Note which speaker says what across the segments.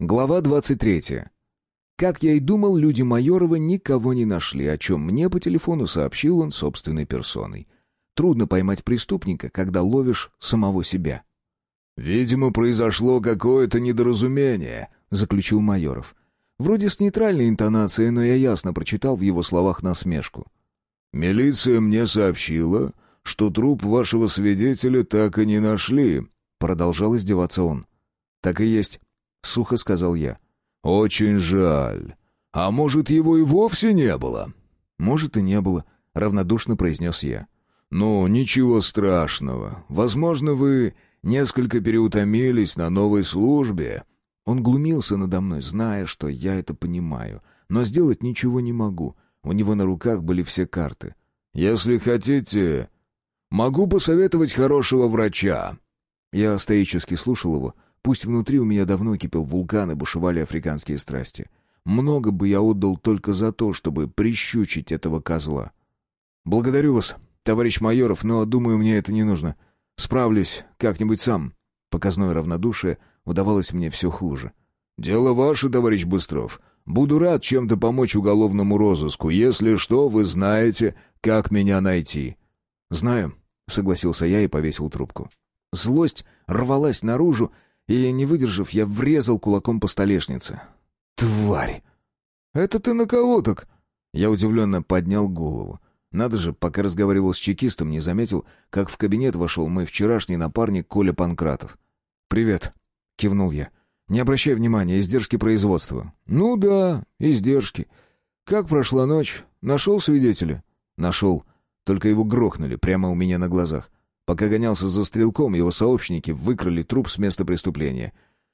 Speaker 1: Глава 23. Как я и думал, люди Майорова никого не нашли, о чем мне по телефону сообщил он собственной персоной. Трудно поймать преступника, когда ловишь самого себя.
Speaker 2: «Видимо, произошло какое-то недоразумение», — заключил Майоров.
Speaker 1: Вроде с нейтральной интонацией, но я ясно прочитал в его словах насмешку.
Speaker 2: «Милиция мне сообщила, что труп вашего свидетеля так и не нашли», — продолжал издеваться он.
Speaker 1: «Так и есть. — сухо сказал я.
Speaker 2: «Очень жаль. А может, его и вовсе не было?»
Speaker 1: «Может, и не было», — равнодушно произнес я.
Speaker 2: «Ну, ничего страшного. Возможно, вы несколько переутомились на новой службе».
Speaker 1: Он глумился надо мной, зная, что я это понимаю. Но сделать ничего не могу. У него на руках были все карты.
Speaker 2: «Если хотите, могу посоветовать хорошего врача».
Speaker 1: Я стоически слушал его, — Пусть внутри у меня давно кипел вулкан и бушевали африканские страсти. Много бы я отдал только за то, чтобы прищучить этого козла. Благодарю вас, товарищ Майоров, но, думаю, мне это не нужно. Справлюсь как-нибудь сам. Показное равнодушие удавалось мне все хуже.
Speaker 2: «Дело ваше, товарищ Быстров. Буду рад чем-то помочь уголовному розыску. Если что, вы знаете, как меня найти».
Speaker 1: «Знаю», — согласился я и повесил трубку. Злость рвалась наружу, и, не выдержав, я врезал кулаком по столешнице. «Тварь!»
Speaker 2: «Это ты на кого так?»
Speaker 1: Я удивленно поднял голову. Надо же, пока разговаривал с чекистом, не заметил, как в кабинет вошел мой вчерашний напарник Коля Панкратов. «Привет», — кивнул я. «Не обращай внимания, издержки производства».
Speaker 2: «Ну да, издержки. Как прошла ночь? Нашел свидетеля?»
Speaker 1: «Нашел. Только его грохнули прямо у меня на глазах. Пока гонялся за стрелком, его сообщники выкрали труп с места преступления.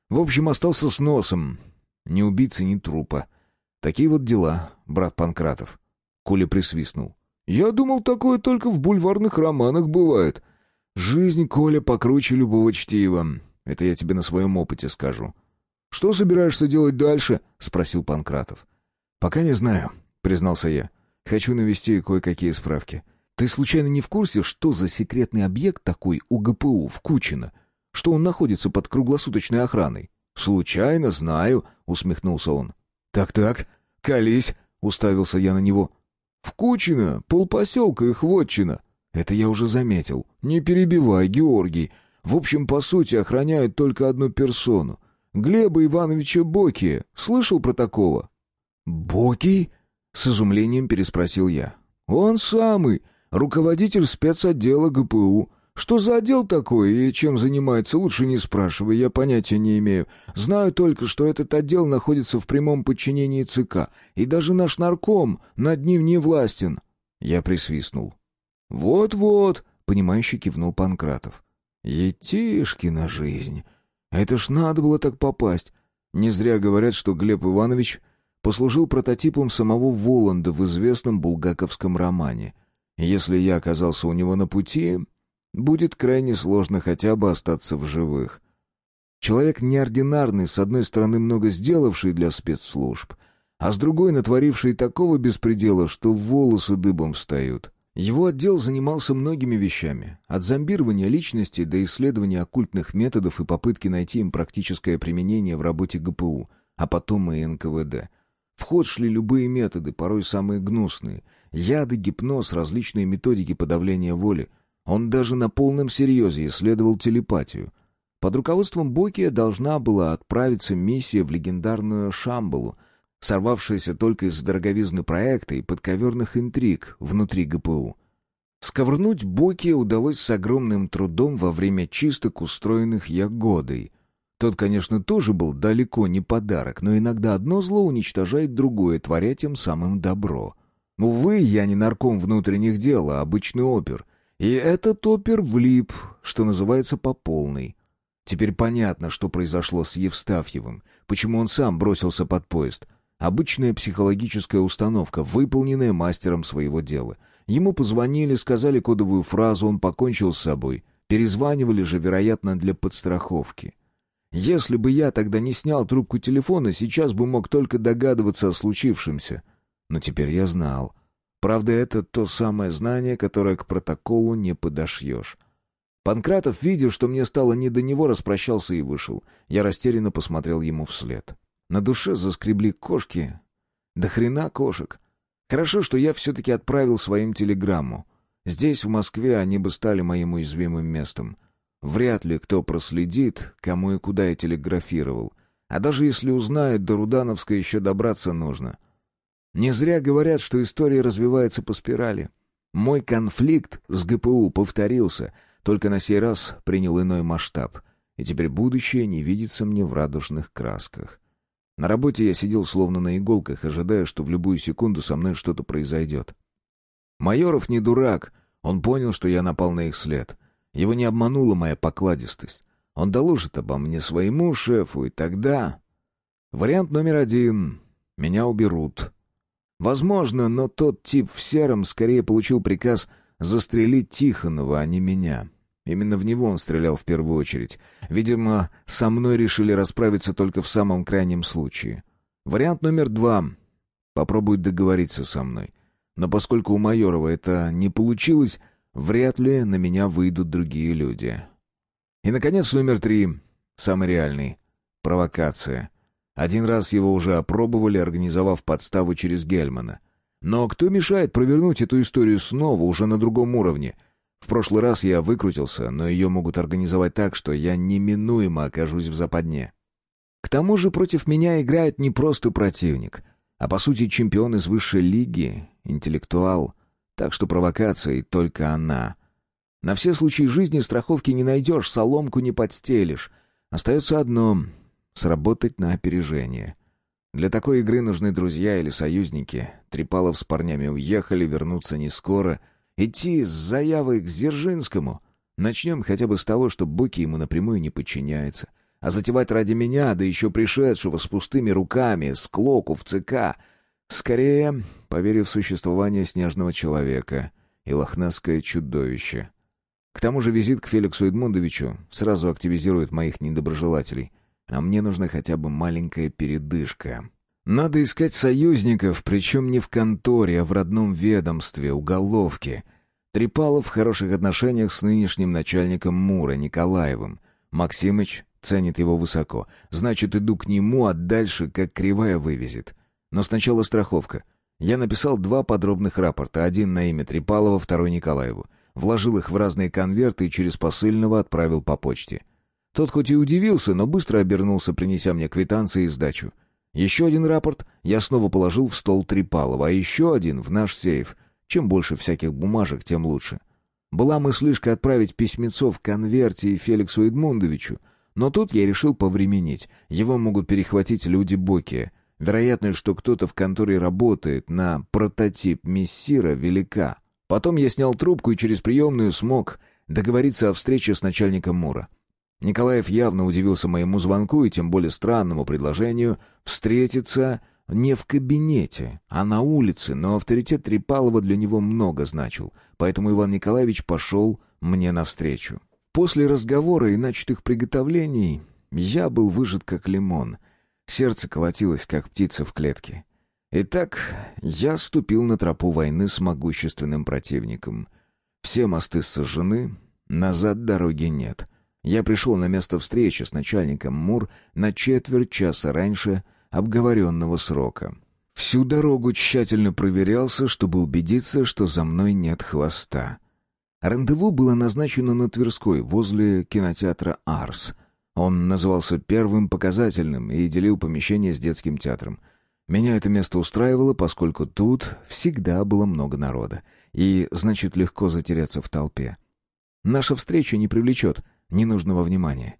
Speaker 1: В общем, остался с носом. Ни убийцы, ни трупа. Такие вот дела, брат Панкратов. Коля присвистнул.
Speaker 2: «Я думал, такое только в бульварных романах бывает».
Speaker 1: «Жизнь, Коля, покруче любого чтива. Это я тебе на своем опыте скажу».
Speaker 2: «Что собираешься делать дальше?» — спросил Панкратов.
Speaker 1: «Пока не знаю», — признался я. «Хочу навести кое-какие справки. Ты случайно не в курсе, что за секретный объект такой у ГПУ в Кучино? Что он находится под круглосуточной охраной?
Speaker 2: Случайно знаю, усмехнулся он.
Speaker 1: Так-так, колись, уставился я на него.
Speaker 2: В Кучино, полпоселка их вотчина.
Speaker 1: Это я уже заметил.
Speaker 2: Не перебивай, Георгий. В общем, по сути, охраняет только одну персону. Глеба Ивановича Боки. Слышал про такого?
Speaker 1: Боки? С изумлением переспросил я.
Speaker 2: Он самый руководитель спецотдела ГПУ. Что за отдел такой и чем занимается, лучше не спрашивай, я понятия не имею. Знаю только, что этот отдел находится в прямом подчинении ЦК, и даже наш нарком над ним не властен.
Speaker 1: Я присвистнул.
Speaker 2: «Вот-вот», —
Speaker 1: понимающе кивнул Панкратов. «Етишкина жизнь! Это ж надо было так попасть. Не зря говорят, что Глеб Иванович послужил прототипом самого Воланда в известном булгаковском романе — если я оказался у него на пути, будет крайне сложно хотя бы остаться в живых. Человек неординарный, с одной стороны, много сделавший для спецслужб, а с другой натворивший такого беспредела, что волосы дыбом встают. Его отдел занимался многими вещами, от зомбирования личности до исследования оккультных методов и попытки найти им практическое применение в работе ГПУ, а потом и НКВД. В ход шли любые методы, порой самые гнусные, Яды, гипноз, различные методики подавления воли. Он даже на полном серьезе исследовал телепатию. Под руководством Бокия должна была отправиться миссия в легендарную Шамбалу, сорвавшаяся только из-за дороговизны проекта и подковерных интриг внутри ГПУ. Сковырнуть Бокия удалось с огромным трудом во время чисток, устроенных Ягодой. Тот, конечно, тоже был далеко не подарок, но иногда одно зло уничтожает другое, творя тем самым добро — Увы, я не нарком внутренних дел, а обычный опер. И этот опер влип, что называется, по полной. Теперь понятно, что произошло с Евстафьевым, почему он сам бросился под поезд. Обычная психологическая установка, выполненная мастером своего дела. Ему позвонили, сказали кодовую фразу, он покончил с собой. Перезванивали же, вероятно, для подстраховки. Если бы я тогда не снял трубку телефона, сейчас бы мог только догадываться о случившемся — но теперь я знал. Правда, это то самое знание, которое к протоколу не подошьешь. Панкратов, видя, что мне стало не до него, распрощался и вышел. Я растерянно посмотрел ему вслед. На душе заскребли кошки. Да хрена кошек. Хорошо, что я все-таки отправил своим телеграмму. Здесь, в Москве, они бы стали моим уязвимым местом. Вряд ли кто проследит, кому и куда я телеграфировал. А даже если узнает, до Рудановска еще добраться нужно. Не зря говорят, что история развивается по спирали. Мой конфликт с ГПУ повторился — только на сей раз принял иной масштаб, и теперь будущее не видится мне в радужных красках. На работе я сидел словно на иголках, ожидая, что в любую секунду со мной что-то произойдет. Майоров не дурак, он понял, что я напал на их след. Его не обманула моя покладистость. Он доложит обо мне своему шефу, и тогда... Вариант номер один — меня уберут. Возможно, но тот тип в сером скорее получил приказ застрелить Тихонова, а не меня. Именно в него он стрелял в первую очередь. Видимо, со мной решили расправиться только в самом крайнем случае. Вариант номер два. Попробуют договориться со мной. Но поскольку у Майорова это не получилось, вряд ли на меня выйдут другие люди. И, наконец, номер три. Самый реальный. Провокация. Один раз его уже опробовали, организовав подставу через Гельмана. Но кто мешает провернуть эту историю снова, уже на другом уровне — в прошлый раз я выкрутился, но ее могут организовать так, что я неминуемо окажусь в западне. К тому же против меня играет не просто противник, а по сути чемпион из высшей лиги, интеллектуал. Так что провокация и только она. На все случаи жизни страховки не найдешь, соломку не подстелишь. Остается одно — сработать на опережение. Для такой игры нужны друзья или союзники. Трипалов с парнями уехали, вернуться не скоро — Идти с заявой к Дзержинскому. Начнем хотя бы с того, что Буки ему напрямую не подчиняется. А затевать ради меня, да еще пришедшего с пустыми руками, с клоку в ЦК, скорее, поверив в существование снежного человека и лохнесское чудовище. К тому же визит к Феликсу Эдмундовичу сразу активизирует моих недоброжелателей, а мне нужна хотя бы маленькая передышка. Надо искать союзников, причем не в конторе, а в родном ведомстве, уголовке. Трипалов в хороших отношениях с нынешним начальником Мура, Николаевым. Максимыч ценит его высоко. Значит, иду к нему, а дальше как кривая вывезет. Но сначала страховка. Я написал два подробных рапорта, один на имя Трипалова, второй Николаеву. Вложил их в разные конверты и через посыльного отправил по почте. Тот хоть и удивился, но быстро обернулся, принеся мне квитанции и сдачу. Еще один рапорт я снова положил в стол Трипалова, а еще один в наш сейф. Чем больше всяких бумажек, тем лучше. Была мыслишка отправить письмецо в конверте и Феликсу Эдмундовичу, но тут я решил повременить. Его могут перехватить люди Боки. Вероятность, что кто-то в конторе работает на прототип мессира, велика. Потом я снял трубку и через приемную смог договориться о встрече с начальником Мура. Николаев явно удивился моему звонку и тем более странному предложению встретиться не в кабинете, а на улице, но авторитет Трипалова для него много значил, поэтому Иван Николаевич пошел мне навстречу. После разговора и начатых приготовлений я был выжат как лимон. Сердце колотилось, как птица в клетке. Итак, я ступил на тропу войны с могущественным противником. Все мосты сожжены, назад дороги нет — я пришел на место встречи с начальником МУР на четверть часа раньше обговоренного срока. Всю дорогу тщательно проверялся, чтобы убедиться, что за мной нет хвоста. Рандеву было назначено на Тверской, возле кинотеатра «Арс». Он назывался первым показательным и делил помещение с детским театром. Меня это место устраивало, поскольку тут всегда было много народа, и, значит, легко затеряться в толпе. Наша встреча не привлечет ненужного внимания.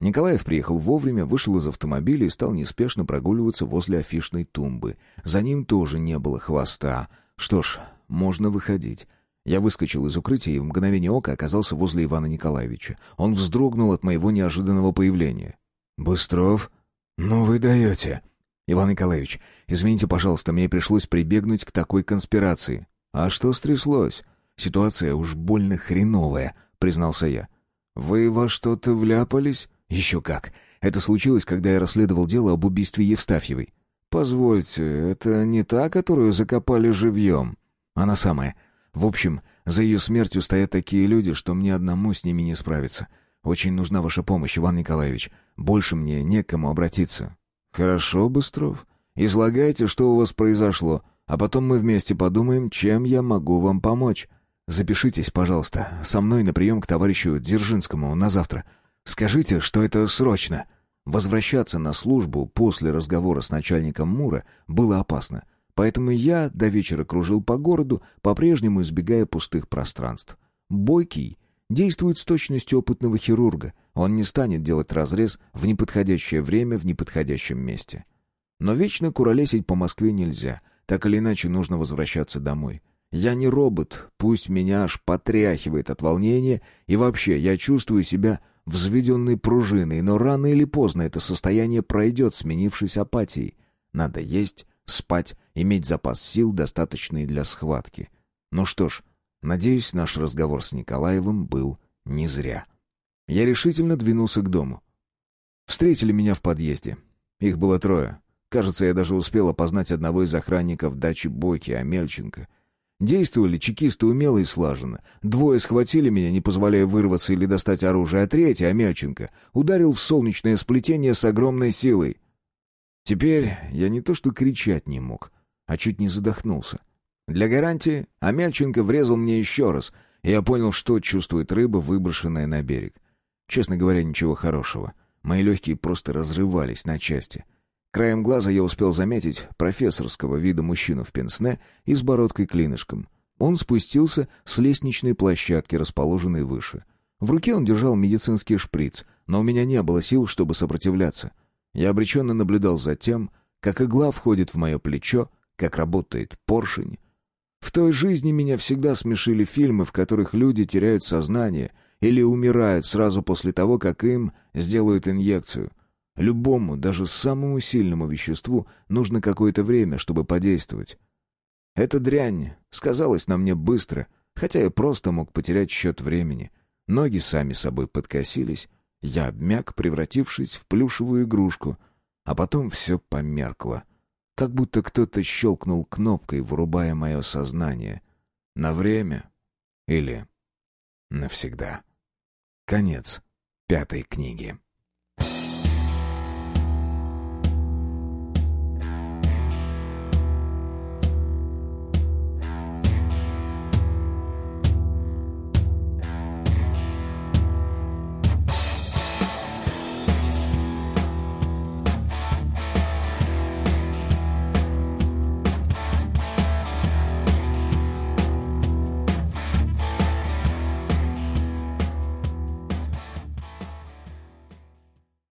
Speaker 1: Николаев приехал вовремя, вышел из автомобиля и стал неспешно прогуливаться возле афишной тумбы. За ним тоже не было хвоста. Что ж, можно выходить. Я выскочил из укрытия и в мгновение ока оказался возле Ивана Николаевича. Он вздрогнул от моего неожиданного появления. «Быстров? Ну вы даете!» «Иван Николаевич, извините, пожалуйста, мне пришлось прибегнуть к такой конспирации». «А что стряслось? Ситуация уж больно хреновая», — признался я. «Вы во что-то вляпались?» «Еще как. Это случилось, когда я расследовал дело об убийстве Евстафьевой». «Позвольте, это не та, которую закопали живьем?» «Она самая. В общем, За ее смертью стоят такие люди, что мне одному с ними не справиться. Очень нужна ваша помощь, Иван Николаевич. Больше мне некому обратиться». «Хорошо, Быстров. Излагайте, что у вас произошло, а потом мы вместе подумаем, чем я могу вам помочь. Запишитесь, пожалуйста, со мной на прием к товарищу Дзержинскому на завтра. Скажите, что это срочно». Возвращаться на службу после разговора с начальником Мура было опасно, поэтому я до вечера кружил по городу, по-прежнему избегая пустых пространств. Бойкий действует с точностью опытного хирурга, он не станет делать разрез в неподходящее время в неподходящем месте. Но вечно куролесить по Москве нельзя, так или иначе нужно возвращаться домой. Я не робот, пусть меня аж потряхивает от волнения, и вообще я чувствую себя взведенной пружиной, но рано или поздно это состояние пройдет, сменившись апатией. Надо есть, спать, иметь запас сил, достаточный для схватки. Ну что ж, надеюсь, наш разговор с Николаевым был не зря. Я решительно двинулся к дому. Встретили меня в подъезде. Их было трое. Кажется, я даже успел опознать одного из охранников дачи Бойки, Амельченко — Действовали чекисты умело и слаженно. Двое схватили меня, не позволяя вырваться или достать оружие, а третий, Амельченко, ударил в солнечное сплетение с огромной силой. Теперь я не то что кричать не мог, а чуть не задохнулся. Для гарантии Амельченко врезал мне еще раз, и я понял, что чувствует рыба, выброшенная на берег. Честно говоря, ничего хорошего. Мои легкие просто разрывались на части. Краем глаза я успел заметить профессорского вида мужчину в пенсне и с бородкой клинышком. Он спустился с лестничной площадки, расположенной выше. В руке он держал медицинский шприц, но у меня не было сил, чтобы сопротивляться. Я обреченно наблюдал за тем, как игла входит в мое плечо, как работает поршень. В той жизни меня всегда смешили фильмы, в которых люди теряют сознание или умирают сразу после того, как им сделают инъекцию — Любому, даже самому сильному веществу нужно какое-то время, чтобы подействовать. Эта дрянь сказалась на мне быстро, хотя я просто мог потерять счет времени. Ноги сами собой подкосились, я обмяк, превратившись в плюшевую игрушку, а потом все померкло. Как будто кто-то щелкнул кнопкой, вырубая мое сознание. На время или навсегда. Конец пятой книги.